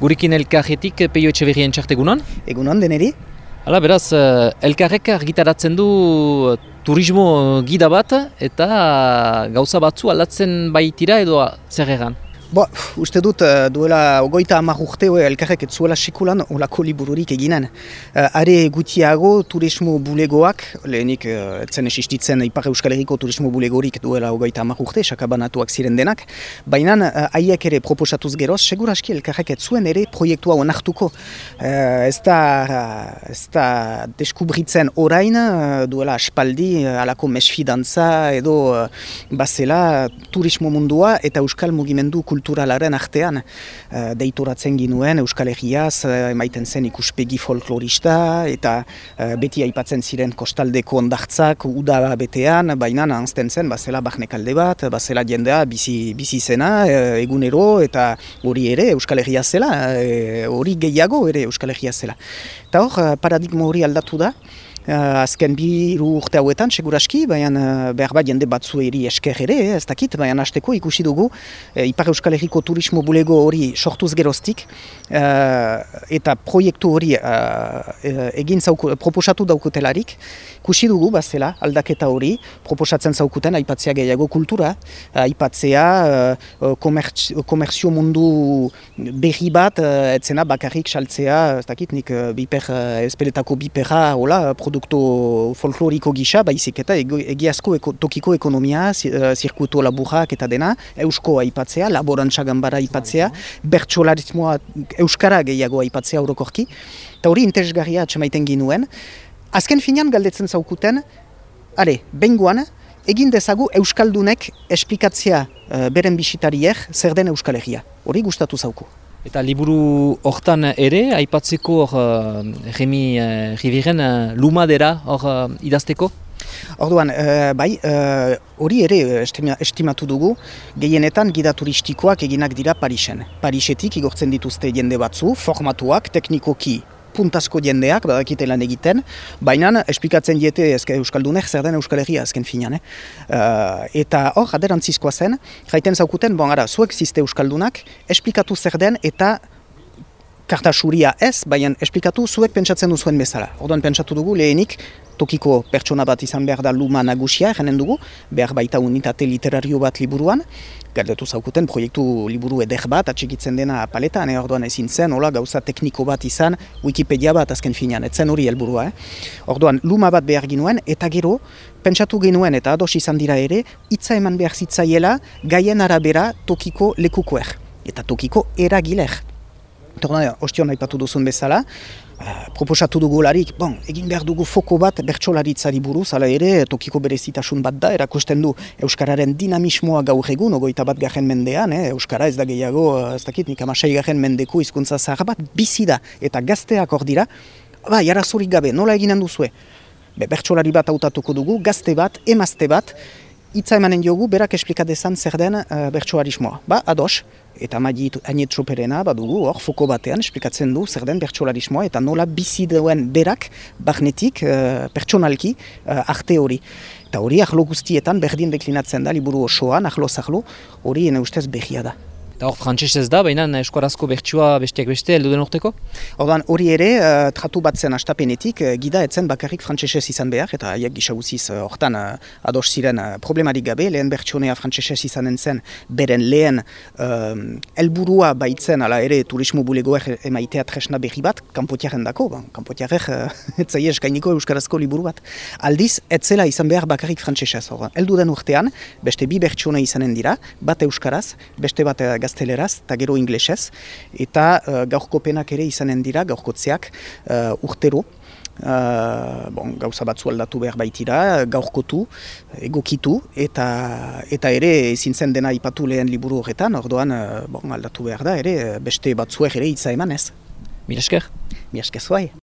Gurikin elkarretik peio etxe berrien txartegunan? Egunon, deneri? Hala, beraz, eh, elkarrek argitaratzen du turismo gida bat eta gauza batzu aldatzen baitira edo zer egan? Bo, uste dut uh, duela ogoita hamar urte uh, elkarrek ez zuela sekulan olako libururik eginen. Uh, are gutiago turismo bulegoak, lehenik uh, etzen esistitzen Ipar Euskal Herriko turismo bulegorik duela ogoita hamar urte, sakabanatuak ziren denak, baina haiek ere proposatuz geroz, seguraski elkarrek ez zuen ere proiektua onartuko. Uh, ez, da, ez da deskubritzen orain uh, duela aspaldi uh, alako mesfidantza edo uh, bazela turismo mundua eta Euskal Mugimendu kulturalaren artean uh, deituratzen ginuen Euskal Herriaz uh, emaiten zen ikuspegi folklorista eta uh, beti aipatzen ziren kostaldeko ondartzak uda betean, baina anzten zen bazela bahnekalde bat, bazela jendea bizi, bizi zena egunero eta hori ere Euskal Herria zela, hori gehiago ere Euskal Herria zela. Eta hor, paradigma hori aldatu da, azken bi urte hauetan, seguraski, baina uh, behar bat jende batzu eri esker ere, ez dakit, baina hasteko ikusi dugu uh, Ipar Euskal Herriko turismo bulego hori sortuz geroztik uh, eta proiektu hori uh, egin zauku, proposatu daukutelarik, ikusi dugu, bazela, aldaketa hori, proposatzen zaukuten, aipatzea gehiago kultura, aipatzea uh, komerzio mundu berri bat, uh, etzena bakarrik saltzea, ez dakit, nik uh, biper, uh, espeletako biperra, hola, produktu folkloriko gisa, baizik eta egiazko tokiko ekonomia, uh, zirkuito laburrak eta dena, eusko aipatzea, laborantza gambara aipatzea, bertsolarismoa euskara gehiago aipatzea orokorki, eta hori interesgarria atxamaiten ginuen. Azken finean galdetzen zaukuten, are, bengoan, egin dezagu Euskaldunek esplikatzea uh, beren bisitariek zer den Euskal. Hori gustatu zauku. Eta liburu hortan ere, aipatzeko hor uh, Remi uh, Riviren uh, lumadera hor idazteko? Orduan, uh, bai, hori uh, ere estimatu dugu, gehienetan gida turistikoak eginak dira Parisen. Parisetik igortzen dituzte jende batzu, formatuak, teknikoki puntasko jendeak, badakite lan egiten, baina esplikatzen diete ezke Euskaldunek zer den Euskal Herria azken finan. Eh? Uh, eta hor, aderantzizkoa zen, jaiten zaukuten, bon, ara, zuek ziste Euskaldunak, esplikatu zer den eta karta suria ez, baina esplikatu zuek pentsatzen duzuen bezala. Orduan pentsatu dugu lehenik, tokiko pertsona bat izan behar da luma nagusia, jenen dugu, behar baita unitate literario bat liburuan, galdetu zaukuten proiektu liburu eder bat, atxikitzen dena paletan, eh, orduan ezin zen, hola, gauza tekniko bat izan, Wikipedia bat azken finean, etzen hori helburua. Eh? Orduan, luma bat behar ginuen, eta gero, pentsatu genuen eta ados izan dira ere, hitza eman behar zitzaiela, gaien arabera tokiko lekukoer, eta tokiko eragiler. Torna, ostion aipatu duzun bezala, Uh, proposatu dugu larik, bon, egin behar dugu foko bat bertsolaritzari buruz, ala ere, tokiko berezitasun bat da, erakusten du Euskararen dinamismoa gaur egun, ogoita bat garen mendean, eh? Euskara ez da gehiago, ez dakit, nik amasai garen mendeko izkuntza zahar bat, bizi eta gazteak hor dira, ba, jarazurik gabe, nola eginen duzue? Be, bertsolari bat hautatuko dugu, gazte bat, emazte bat, hitza emanen diogu, berak esplikadezan zer den uh, bertsolarismoa. Ba, ados, eta maiit aniet soperena, badugu, hor, foko batean esplikatzen du zer den bertsolarismoa, eta nola bizi duen berak, barnetik, uh, pertsonalki, uh, arte hori. Eta hori, ahlo guztietan, berdin deklinatzen da, liburu osoan, ahlo zahlo, hori ene ustez behia da. Eta hor frantses ez da, baina eskuarazko bertsua besteak beste, heldu den urteko? Ordan hori ere, uh, tratu bat zen astapenetik, uh, gida etzen bakarrik frantsesez izan behar, eta haiek gisaguziz uh, hortan uh, ados ziren uh, problemarik gabe, lehen bertsionea frantsesez izanen zen, beren lehen uh, elburua baitzen, ala ere turismo bulegoer emaitea tresna berri bat, kanpotiaren dako, ba, kanpotiarek uh, etzai eskainiko euskarazko liburu bat. Aldiz, etzela izan behar bakarrik frantsesez, ordan. Eldu den urtean, beste bi bertsione izanen dira, bat euskaraz, beste bat gazteleraz eta gero inglesez, eta uh, gaurko penak ere izanen dira, gaurkotzeak uh, urtero, Uh, bon, gauza batzu aldatu behar baitira, gaurkotu, egokitu, eta eta ere ezin zen dena ipatu lehen liburu horretan, orduan bon, aldatu behar da, ere beste batzuek ere hitza eman ez. Mila esker? Mila esker zuai.